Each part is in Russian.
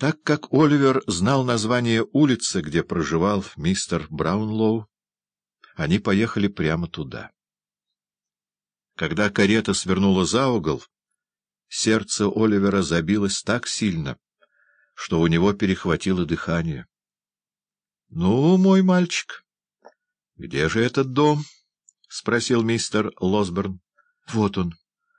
Так как Оливер знал название улицы, где проживал мистер Браунлоу, они поехали прямо туда. Когда карета свернула за угол, сердце Оливера забилось так сильно, что у него перехватило дыхание. — Ну, мой мальчик, где же этот дом? — спросил мистер Лосберн. — Вот он,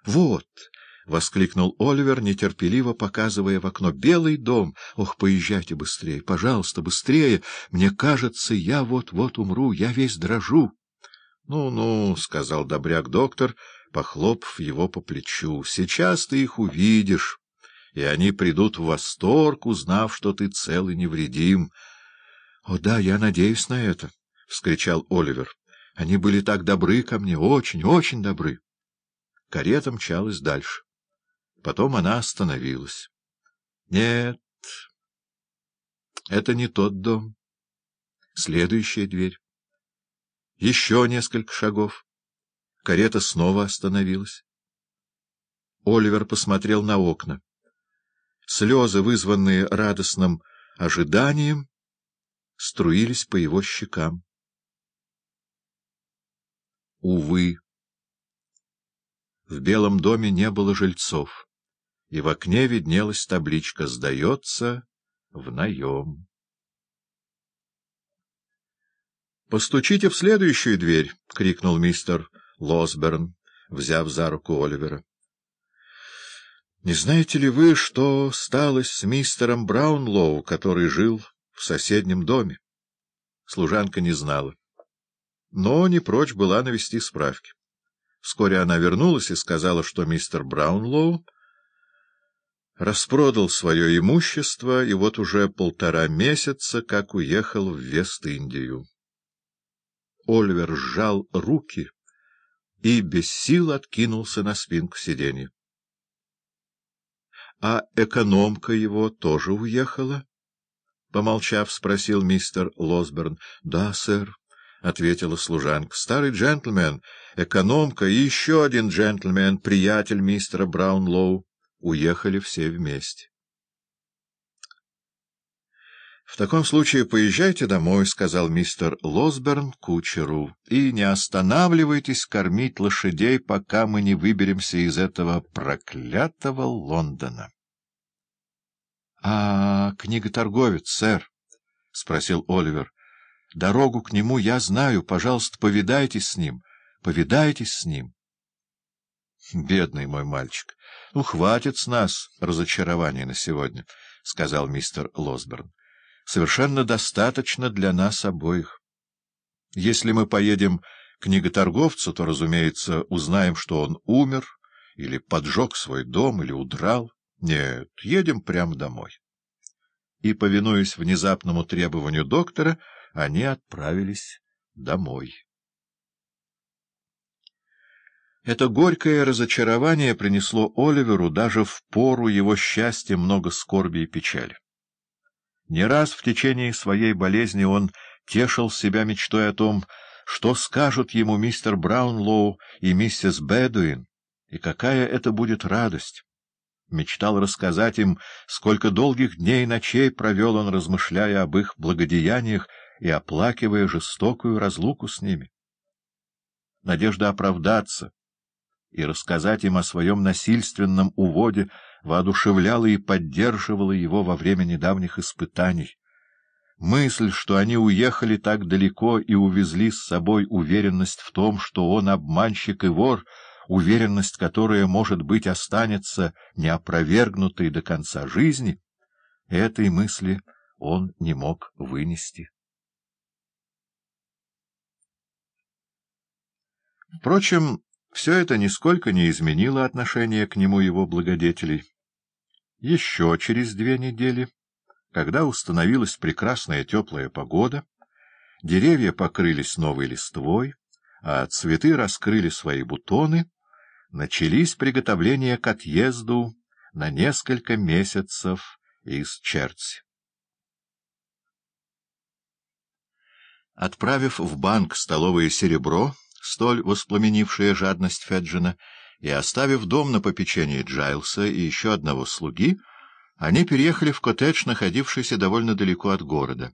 вот! — воскликнул Оливер, нетерпеливо показывая в окно. — Белый дом! Ох, поезжайте быстрее, пожалуйста, быстрее! Мне кажется, я вот-вот умру, я весь дрожу. «Ну, — Ну-ну, — сказал добряк-доктор, похлопав его по плечу, — сейчас ты их увидишь, и они придут в восторг, узнав, что ты цел и невредим. — О да, я надеюсь на это, — вскричал Оливер. — Они были так добры ко мне, очень, очень добры. Карета мчалась дальше. Потом она остановилась. Нет, это не тот дом. Следующая дверь. Еще несколько шагов. Карета снова остановилась. Оливер посмотрел на окна. Слезы, вызванные радостным ожиданием, струились по его щекам. Увы. В Белом доме не было жильцов, и в окне виднелась табличка «Сдается в наем». «Постучите в следующую дверь!» — крикнул мистер Лосберн, взяв за руку Оливера. «Не знаете ли вы, что стало с мистером Браунлоу, который жил в соседнем доме?» Служанка не знала, но не прочь была навести справки. Вскоре она вернулась и сказала, что мистер Браунлоу распродал свое имущество и вот уже полтора месяца как уехал в Вест-Индию. Ольвер сжал руки и без сил откинулся на спинку сиденья. — А экономка его тоже уехала? — помолчав, спросил мистер Лосберн. — Да, сэр. — ответила служанка. — Старый джентльмен, экономка и еще один джентльмен, приятель мистера Браунлоу, уехали все вместе. — В таком случае поезжайте домой, — сказал мистер Лосберн кучеру, — и не останавливайтесь кормить лошадей, пока мы не выберемся из этого проклятого Лондона. — А книготорговец, сэр? — спросил Оливер. — Дорогу к нему я знаю. Пожалуйста, повидайтесь с ним. Повидайтесь с ним. Бедный мой мальчик. Ну, хватит с нас разочарования на сегодня, — сказал мистер Лосберн. Совершенно достаточно для нас обоих. Если мы поедем к книготорговцу, то, разумеется, узнаем, что он умер, или поджег свой дом, или удрал. Нет, едем прямо домой. И, повинуясь внезапному требованию доктора, они отправились домой. Это горькое разочарование принесло Оливеру даже в пору его счастья много скорби и печали. Не раз в течение своей болезни он тешил себя мечтой о том, что скажут ему мистер Браунлоу и миссис Бэдуин, и какая это будет радость. Мечтал рассказать им, сколько долгих дней и ночей провел он, размышляя об их благодеяниях и оплакивая жестокую разлуку с ними. Надежда оправдаться и рассказать им о своем насильственном уводе воодушевляла и поддерживала его во время недавних испытаний. Мысль, что они уехали так далеко и увезли с собой уверенность в том, что он обманщик и вор, уверенность, которая, может быть, останется неопровергнутой до конца жизни, этой мысли он не мог вынести. Впрочем, все это нисколько не изменило отношение к нему его благодетелей. Еще через две недели, когда установилась прекрасная теплая погода, деревья покрылись новой листвой, а цветы раскрыли свои бутоны, начались приготовления к отъезду на несколько месяцев из Черти. Отправив в банк столовое серебро, столь воспламенившая жадность Феджина, и, оставив дом на попечении Джайлса и еще одного слуги, Они переехали в коттедж, находившийся довольно далеко от города.